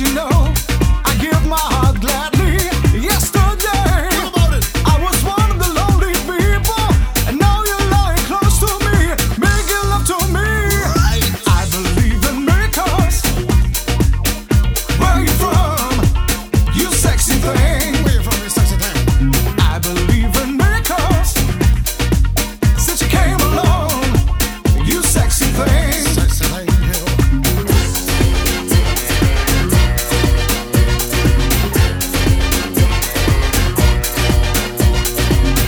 you know I give my heart.